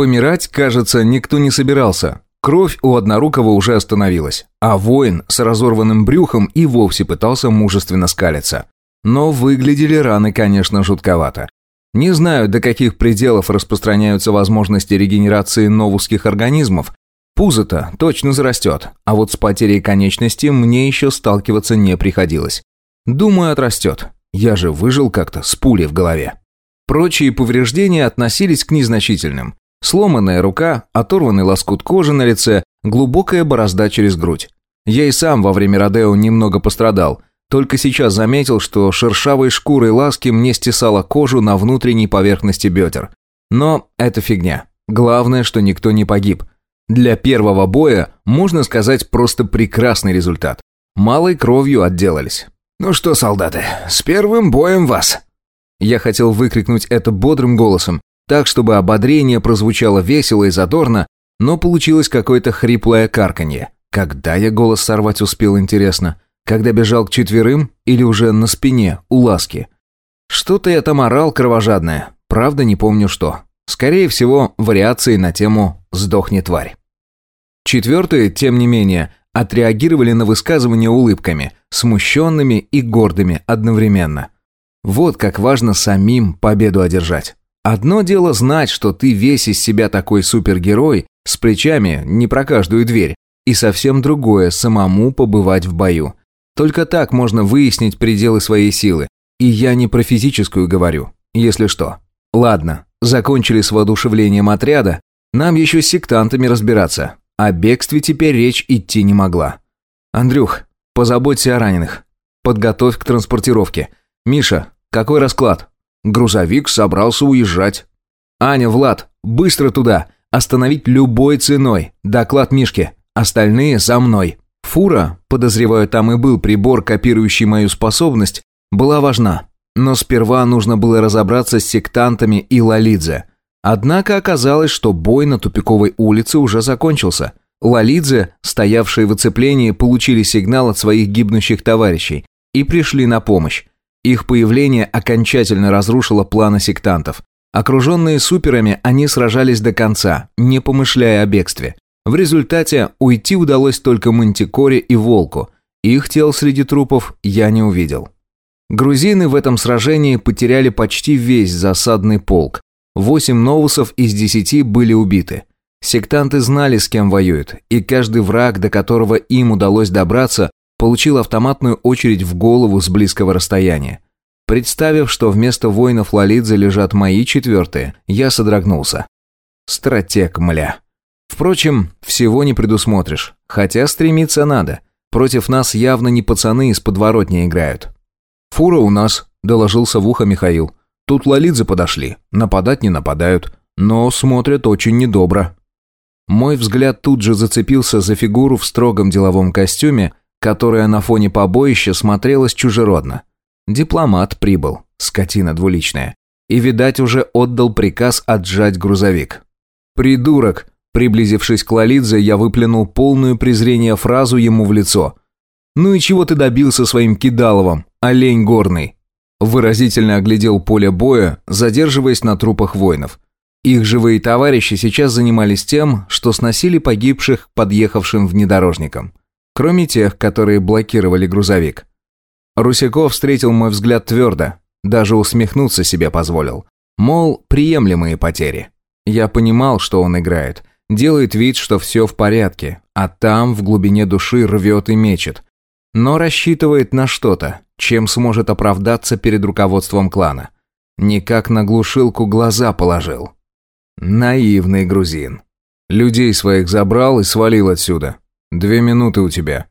Помирать, кажется, никто не собирался. Кровь у однорукого уже остановилась, а воин с разорванным брюхом и вовсе пытался мужественно скалиться. Но выглядели раны, конечно, жутковато. Не знаю, до каких пределов распространяются возможности регенерации новуских организмов. Пузо-то точно зарастет, а вот с потерей конечности мне еще сталкиваться не приходилось. Думаю, отрастет. Я же выжил как-то с пулей в голове. Прочие повреждения относились к незначительным. Сломанная рука, оторванный лоскут кожи на лице, глубокая борозда через грудь. Я и сам во время Родео немного пострадал. Только сейчас заметил, что шершавой шкурой ласки мне стесала кожу на внутренней поверхности бедер. Но это фигня. Главное, что никто не погиб. Для первого боя, можно сказать, просто прекрасный результат. Малой кровью отделались. «Ну что, солдаты, с первым боем вас!» Я хотел выкрикнуть это бодрым голосом, так, чтобы ободрение прозвучало весело и задорно, но получилось какое-то хриплое карканье. Когда я голос сорвать успел, интересно? Когда бежал к четверым или уже на спине, у ласки? Что-то я там орал кровожадное, правда не помню что. Скорее всего, вариации на тему «сдохни, тварь». Четвертые, тем не менее, отреагировали на высказывание улыбками, смущенными и гордыми одновременно. Вот как важно самим победу одержать. Одно дело знать, что ты весь из себя такой супергерой, с плечами не про каждую дверь, и совсем другое – самому побывать в бою. Только так можно выяснить пределы своей силы. И я не про физическую говорю, если что. Ладно, закончили с воодушевлением отряда, нам еще с сектантами разбираться. О бегстве теперь речь идти не могла. Андрюх, позаботься о раненых. Подготовь к транспортировке. Миша, какой расклад? Грузовик собрался уезжать. «Аня, Влад, быстро туда! Остановить любой ценой! Доклад Мишке! Остальные за мной!» Фура, подозреваю, там и был прибор, копирующий мою способность, была важна. Но сперва нужно было разобраться с сектантами и Лалидзе. Однако оказалось, что бой на тупиковой улице уже закончился. Лалидзе, стоявшие в оцеплении, получили сигнал от своих гибнущих товарищей и пришли на помощь. Их появление окончательно разрушило планы сектантов. Окруженные суперами, они сражались до конца, не помышляя о бегстве. В результате уйти удалось только Мантикоре и Волку. Их тел среди трупов я не увидел. Грузины в этом сражении потеряли почти весь засадный полк. Восемь новусов из десяти были убиты. Сектанты знали, с кем воюют, и каждый враг, до которого им удалось добраться, получил автоматную очередь в голову с близкого расстояния. Представив, что вместо воинов Лолидзе лежат мои четвертые, я содрогнулся. Стратег, мля. Впрочем, всего не предусмотришь, хотя стремиться надо. Против нас явно не пацаны из подворотни играют. «Фура у нас», – доложился в ухо Михаил. «Тут Лолидзе подошли, нападать не нападают, но смотрят очень недобро». Мой взгляд тут же зацепился за фигуру в строгом деловом костюме, которая на фоне побоища смотрелась чужеродно. Дипломат прибыл, скотина двуличная, и, видать, уже отдал приказ отжать грузовик. «Придурок!» Приблизившись к Лолидзе, я выплюнул полную презрение фразу ему в лицо. «Ну и чего ты добился своим кидаловым, олень горный?» Выразительно оглядел поле боя, задерживаясь на трупах воинов. Их живые товарищи сейчас занимались тем, что сносили погибших подъехавшим внедорожником кроме тех, которые блокировали грузовик. Русяков встретил мой взгляд твердо, даже усмехнуться себе позволил. Мол, приемлемые потери. Я понимал, что он играет, делает вид, что все в порядке, а там, в глубине души, рвет и мечет. Но рассчитывает на что-то, чем сможет оправдаться перед руководством клана. Никак на глушилку глаза положил. Наивный грузин. Людей своих забрал и свалил отсюда. «Две минуты у тебя».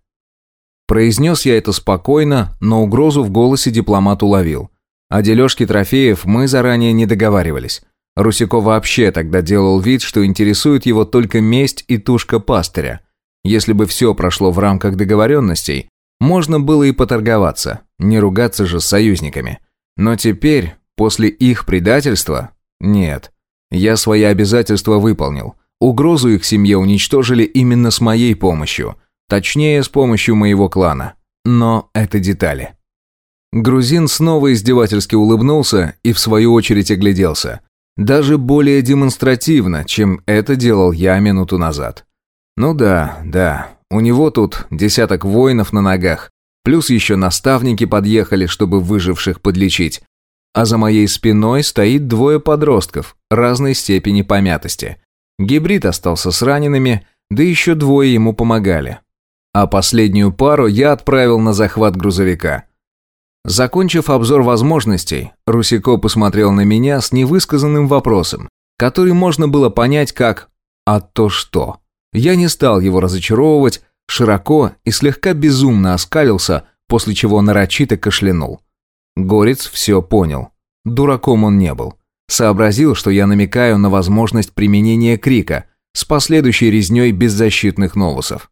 Произнес я это спокойно, но угрозу в голосе дипломат уловил. О дележке трофеев мы заранее не договаривались. Русико вообще тогда делал вид, что интересует его только месть и тушка пастыря. Если бы все прошло в рамках договоренностей, можно было и поторговаться, не ругаться же с союзниками. Но теперь, после их предательства, нет. Я свои обязательства выполнил. Угрозу их семье уничтожили именно с моей помощью. Точнее, с помощью моего клана. Но это детали. Грузин снова издевательски улыбнулся и в свою очередь огляделся. Даже более демонстративно, чем это делал я минуту назад. Ну да, да, у него тут десяток воинов на ногах, плюс еще наставники подъехали, чтобы выживших подлечить. А за моей спиной стоит двое подростков разной степени помятости. Гибрид остался с ранеными, да еще двое ему помогали. А последнюю пару я отправил на захват грузовика. Закончив обзор возможностей, Русико посмотрел на меня с невысказанным вопросом, который можно было понять как «а то что?». Я не стал его разочаровывать, широко и слегка безумно оскалился, после чего нарочито кашлянул. Горец все понял. Дураком он не был. Сообразил, что я намекаю на возможность применения крика с последующей резней беззащитных новусов.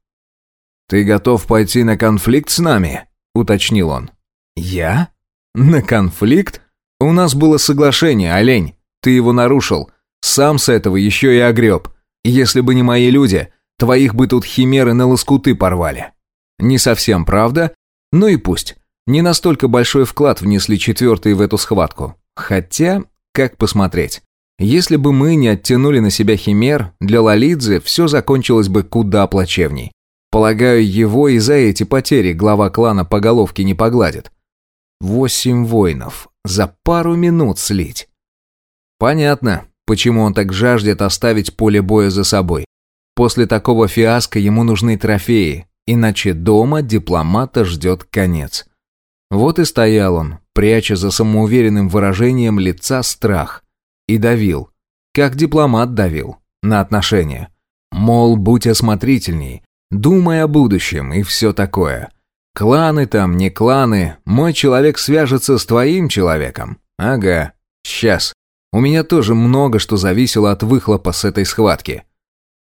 «Ты готов пойти на конфликт с нами?» – уточнил он. «Я? На конфликт? У нас было соглашение, олень. Ты его нарушил. Сам с этого еще и огреб. Если бы не мои люди, твоих бы тут химеры на лоскуты порвали». Не совсем правда, но и пусть. Не настолько большой вклад внесли четвертые в эту схватку. Хотя, как посмотреть. Если бы мы не оттянули на себя химер, для Лолидзе все закончилось бы куда плачевней. Полагаю, его и за эти потери глава клана по головке не погладит. Восемь воинов. За пару минут слить. Понятно, почему он так жаждет оставить поле боя за собой. После такого фиаско ему нужны трофеи, иначе дома дипломата ждет конец. Вот и стоял он, пряча за самоуверенным выражением лица страх. И давил. Как дипломат давил. На отношения. Мол, будь осмотрительней, думай о будущем и все такое. Кланы там, не кланы, мой человек свяжется с твоим человеком. Ага, сейчас. У меня тоже много что зависело от выхлопа с этой схватки.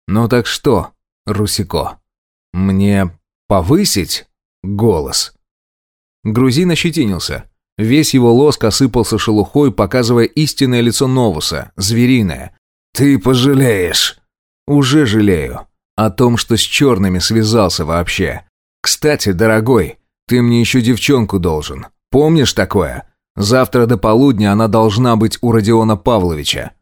Ну так что, Русико, мне повысить голос?» Грузин ощетинился. Весь его лоск осыпался шелухой, показывая истинное лицо Новуса, звериное. «Ты пожалеешь!» «Уже жалею. О том, что с черными связался вообще. Кстати, дорогой, ты мне еще девчонку должен. Помнишь такое? Завтра до полудня она должна быть у Родиона Павловича.